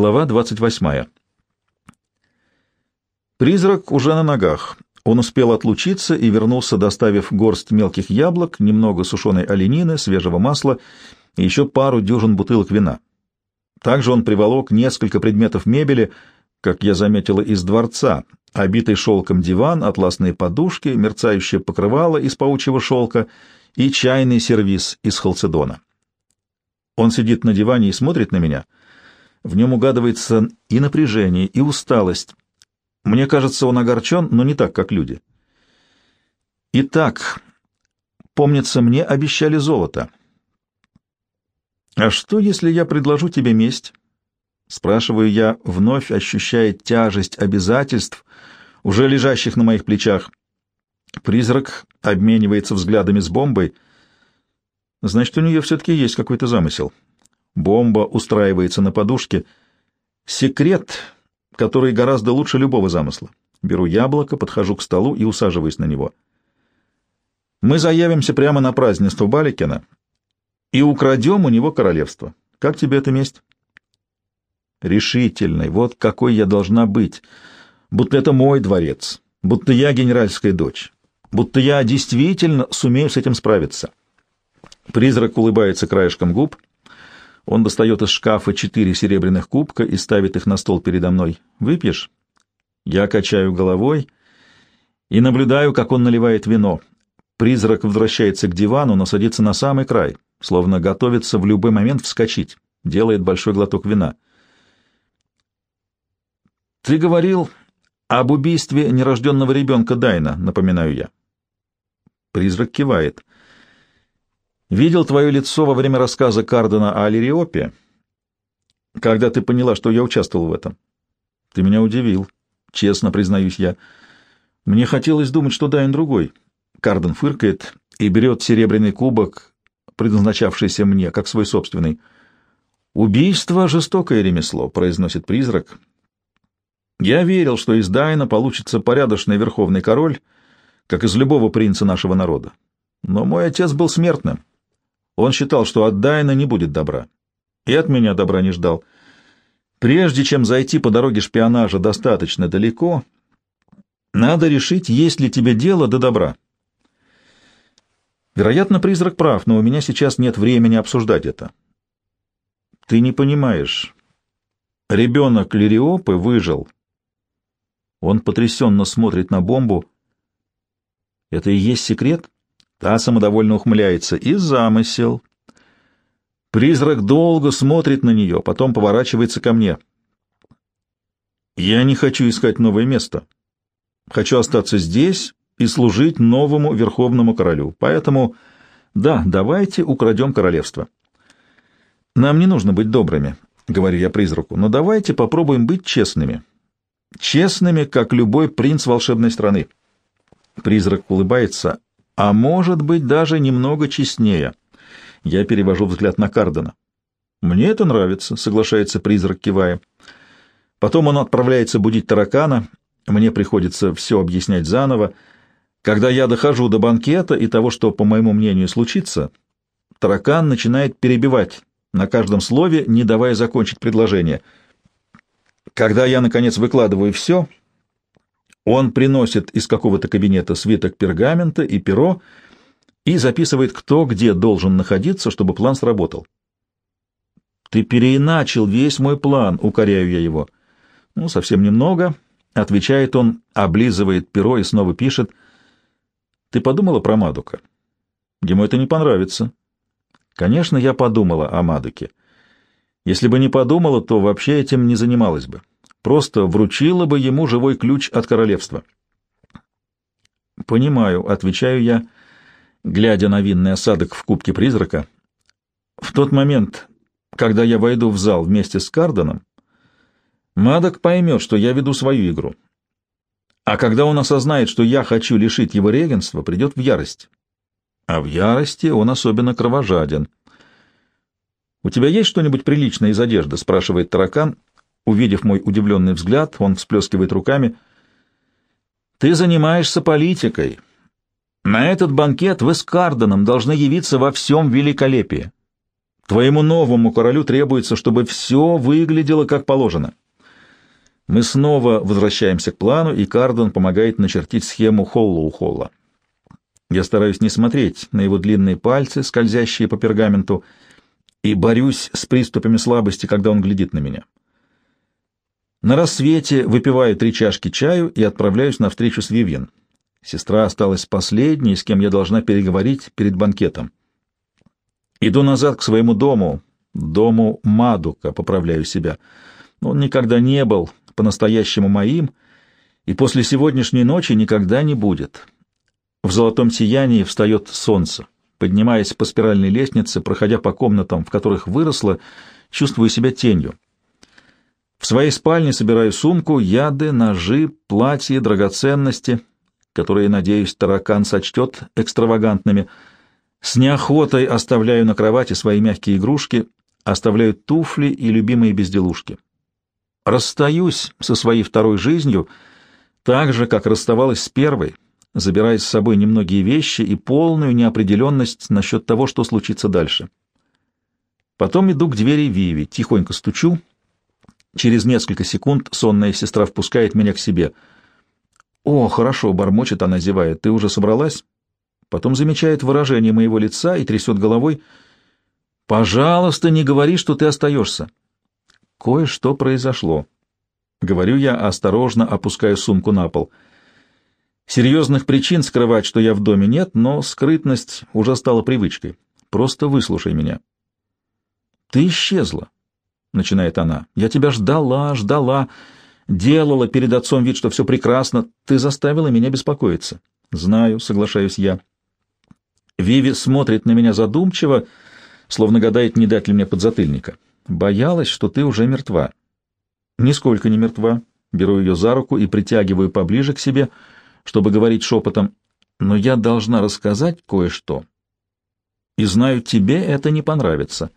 Глава 28. Призрак уже на ногах. Он успел отлучиться и вернулся, доставив горсть мелких яблок, немного сушеной оленины, свежего масла и еще пару дюжин бутылок вина. Также он приволок несколько предметов мебели, как я заметила, из дворца, обитый шелком диван, атласные подушки, мерцающее покрывало из паучьего шелка и чайный сервиз из халцедона. Он сидит на диване и смотрит на меня — в нем угадывается и напряжение, и усталость. Мне кажется, он огорчен, но не так, как люди. Итак, помнится, мне обещали золото. А что, если я предложу тебе месть? Спрашиваю я, вновь ощущая тяжесть обязательств, уже лежащих на моих плечах. Призрак обменивается взглядами с бомбой. Значит, у нее все-таки есть какой-то замысел. Бомба устраивается на подушке. Секрет, который гораздо лучше любого замысла. Беру яблоко, подхожу к столу и усаживаюсь на него. Мы заявимся прямо на празднество Баликина и украдем у него королевство. Как тебе эта месть? Решительной. Вот какой я должна быть. Будто это мой дворец. Будто я генеральская дочь. Будто я действительно сумею с этим справиться. Призрак улыбается краешком губ — он достает из шкафа четыре серебряных кубка и ставит их на стол передо мной. «Выпьешь?» Я качаю головой и наблюдаю, как он наливает вино. Призрак возвращается к дивану, но садится на самый край, словно готовится в любой момент вскочить. Делает большой глоток вина. «Ты говорил об убийстве нерожденного ребенка Дайна», — напоминаю я. Призрак кивает. Видел твое лицо во время рассказа Кардена о Алириопе, когда ты поняла, что я участвовал в этом. Ты меня удивил, честно признаюсь я. Мне хотелось думать, что Дайн другой. Карден фыркает и берет серебряный кубок, предназначавшийся мне, как свой собственный. «Убийство — жестокое ремесло», — произносит призрак. «Я верил, что из Дайна получится порядочный верховный король, как из любого принца нашего народа. Но мой отец был смертным. Он считал, что от Дайна не будет добра. И от меня добра не ждал. Прежде чем зайти по дороге шпионажа достаточно далеко, надо решить, есть ли тебе дело до добра. Вероятно, призрак прав, но у меня сейчас нет времени обсуждать это. Ты не понимаешь. Ребенок Лириопы выжил. Он потрясенно смотрит на бомбу. Это и есть секрет? Та самодовольно ухмыляется. И замысел. Призрак долго смотрит на нее, потом поворачивается ко мне. Я не хочу искать новое место. Хочу остаться здесь и служить новому верховному королю. Поэтому, да, давайте украдем королевство. Нам не нужно быть добрыми, говорю я призраку, но давайте попробуем быть честными. Честными, как любой принц волшебной страны. Призрак улыбается, а может быть даже немного честнее. Я перевожу взгляд на Кардена. «Мне это нравится», — соглашается призрак, кивая. Потом он отправляется будить таракана. Мне приходится все объяснять заново. Когда я дохожу до банкета и того, что, по моему мнению, случится, таракан начинает перебивать на каждом слове, не давая закончить предложение. Когда я, наконец, выкладываю все, он приносит из какого-то кабинета свиток пергамента и перо и записывает, кто где должен находиться, чтобы план сработал. «Ты переиначил весь мой план», — укоряю я его. «Ну, совсем немного», — отвечает он, облизывает перо и снова пишет. «Ты подумала про Мадука?» «Ему это не понравится». «Конечно, я подумала о Мадуке. Если бы не подумала, то вообще этим не занималась бы просто вручила бы ему живой ключ от королевства. «Понимаю», — отвечаю я, глядя на винный осадок в кубке призрака. «В тот момент, когда я войду в зал вместе с Карденом, Мадок поймет, что я веду свою игру. А когда он осознает, что я хочу лишить его регенства, придет в ярость. А в ярости он особенно кровожаден». «У тебя есть что-нибудь приличное из одежды?» — спрашивает таракан, Увидев мой удивленный взгляд, он всплескивает руками. «Ты занимаешься политикой. На этот банкет вы с Карденом должны явиться во всем великолепии. Твоему новому королю требуется, чтобы все выглядело как положено. Мы снова возвращаемся к плану, и Кардон помогает начертить схему Холлоу-Холла. Я стараюсь не смотреть на его длинные пальцы, скользящие по пергаменту, и борюсь с приступами слабости, когда он глядит на меня. На рассвете выпиваю три чашки чаю и отправляюсь на встречу с Вивьен. Сестра осталась последней, с кем я должна переговорить перед банкетом. Иду назад к своему дому, дому Мадука, поправляю себя. Он никогда не был по-настоящему моим, и после сегодняшней ночи никогда не будет. В золотом сиянии встает солнце. Поднимаясь по спиральной лестнице, проходя по комнатам, в которых выросла, чувствую себя тенью. В своей спальне собираю сумку, яды, ножи, платья, драгоценности, которые, надеюсь, таракан сочтет экстравагантными. С неохотой оставляю на кровати свои мягкие игрушки, оставляю туфли и любимые безделушки. Расстаюсь со своей второй жизнью так же, как расставалась с первой, забирая с собой немногие вещи и полную неопределенность насчет того, что случится дальше. Потом иду к двери Виви, тихонько стучу. Через несколько секунд сонная сестра впускает меня к себе. «О, хорошо», — бормочет она, зевая, — «ты уже собралась?» Потом замечает выражение моего лица и трясет головой. «Пожалуйста, не говори, что ты остаешься». Кое-что произошло. Говорю я, осторожно опуская сумку на пол. Серьезных причин скрывать, что я в доме, нет, но скрытность уже стала привычкой. Просто выслушай меня. «Ты исчезла», — начинает она. «Я тебя ждала, ждала, делала перед отцом вид, что все прекрасно. Ты заставила меня беспокоиться». «Знаю», — соглашаюсь я. Виви смотрит на меня задумчиво, словно гадает, не дать ли мне подзатыльника. Боялась, что ты уже мертва. Нисколько не мертва. Беру ее за руку и притягиваю поближе к себе, чтобы говорить шепотом. Но я должна рассказать кое-что. И знаю, тебе это не понравится.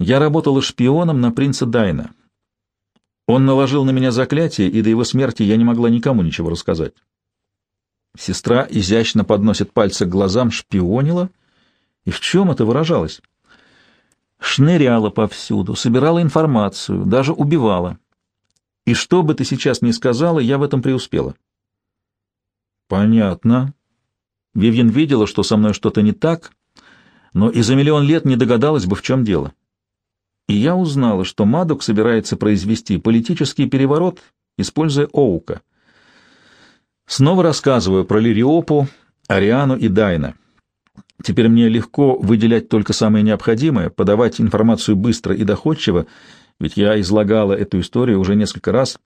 Я работала шпионом на принца Дайна. Он наложил на меня заклятие, и до его смерти я не могла никому ничего рассказать. Сестра изящно подносит пальцы к глазам, шпионила. И в чем это выражалось? шныряла повсюду, собирала информацию, даже убивала. И что бы ты сейчас ни сказала, я в этом преуспела. Понятно. Вивьен видела, что со мной что-то не так, но и за миллион лет не догадалась бы, в чем дело. И я узнала, что Мадок собирается произвести политический переворот, используя Оука. Снова рассказываю про Лириопу, Ариану и Дайна. Теперь мне легко выделять только самое необходимое, подавать информацию быстро и доходчиво, ведь я излагала эту историю уже несколько раз.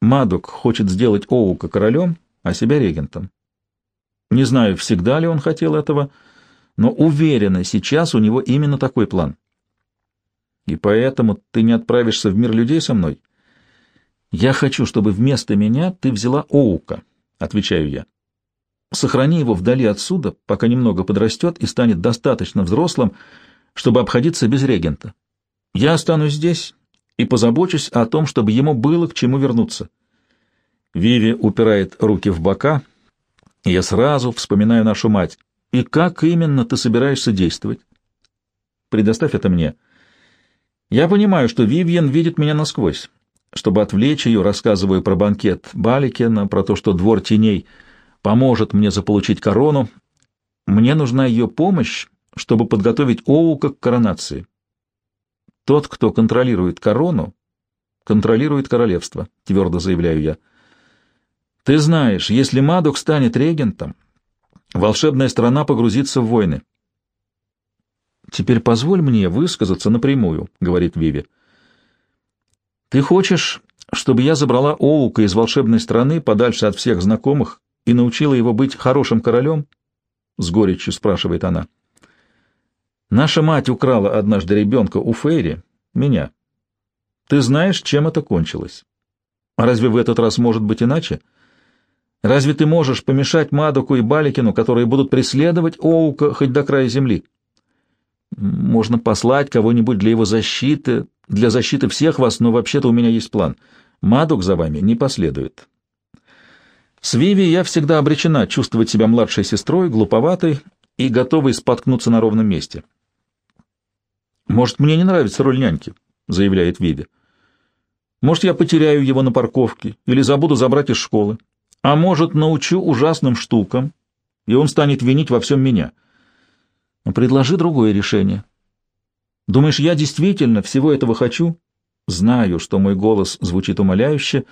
Мадок хочет сделать Оука королем, а себя регентом. Не знаю, всегда ли он хотел этого, но уверена, сейчас у него именно такой план. И поэтому ты не отправишься в мир людей со мной? Я хочу, чтобы вместо меня ты взяла Оука, отвечаю я. Сохрани его вдали отсюда, пока немного подрастет и станет достаточно взрослым, чтобы обходиться без регента. Я останусь здесь и позабочусь о том, чтобы ему было к чему вернуться. Виви упирает руки в бока, и я сразу вспоминаю нашу мать. И как именно ты собираешься действовать? Предоставь это мне. Я понимаю, что Вивьен видит меня насквозь. Чтобы отвлечь ее, рассказываю про банкет Баликена, про то, что двор теней — поможет мне заполучить корону. Мне нужна ее помощь, чтобы подготовить Оука к коронации. Тот, кто контролирует корону, контролирует королевство, твердо заявляю я. Ты знаешь, если Мадок станет регентом, волшебная страна погрузится в войны. Теперь позволь мне высказаться напрямую, говорит Виви. Ты хочешь, чтобы я забрала Оука из волшебной страны подальше от всех знакомых и научила его быть хорошим королем? — с горечью спрашивает она. Наша мать украла однажды ребенка у Фейри, меня. Ты знаешь, чем это кончилось? А разве в этот раз может быть иначе? Разве ты можешь помешать Мадоку и Баликину, которые будут преследовать Оука хоть до края земли? Можно послать кого-нибудь для его защиты, для защиты всех вас, но вообще-то у меня есть план. Мадок за вами не последует. С Виви я всегда обречена чувствовать себя младшей сестрой, глуповатой и готовой споткнуться на ровном месте. «Может, мне не нравится роль няньки», — заявляет Виви. «Может, я потеряю его на парковке или забуду забрать из школы. А может, научу ужасным штукам, и он станет винить во всем меня. Предложи другое решение. Думаешь, я действительно всего этого хочу?» Знаю, что мой голос звучит умоляюще,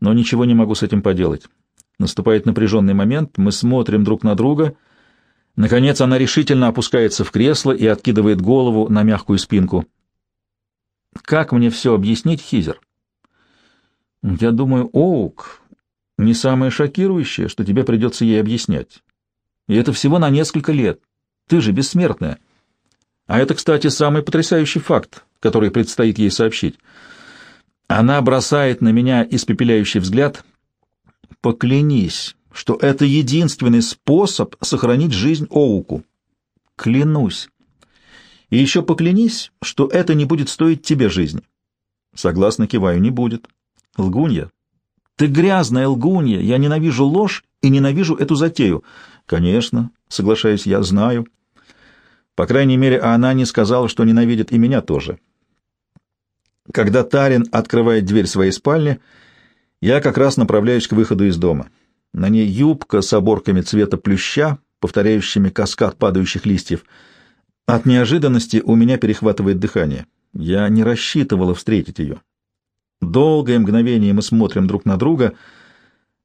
но ничего не могу с этим поделать. Наступает напряженный момент, мы смотрим друг на друга. Наконец она решительно опускается в кресло и откидывает голову на мягкую спинку. «Как мне все объяснить, Хизер?» «Я думаю, Оук не самое шокирующее, что тебе придется ей объяснять. И это всего на несколько лет. Ты же бессмертная. А это, кстати, самый потрясающий факт, который предстоит ей сообщить. Она бросает на меня испепеляющий взгляд. Поклянись, что это единственный способ сохранить жизнь Оуку. Клянусь. И еще поклянись, что это не будет стоить тебе жизни. Согласно киваю, не будет. Лгунья. Ты грязная лгунья. Я ненавижу ложь и ненавижу эту затею. Конечно, соглашаюсь я, знаю. По крайней мере, она не сказала, что ненавидит и меня тоже. Когда Тарин открывает дверь своей спальни, я как раз направляюсь к выходу из дома. На ней юбка с оборками цвета плюща, повторяющими каскад падающих листьев. От неожиданности у меня перехватывает дыхание. Я не рассчитывала встретить ее. Долгое мгновение мы смотрим друг на друга.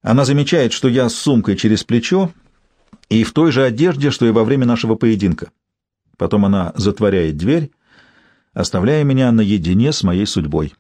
Она замечает, что я с сумкой через плечо и в той же одежде, что и во время нашего поединка. Потом она затворяет дверь, оставляя меня наедине с моей судьбой.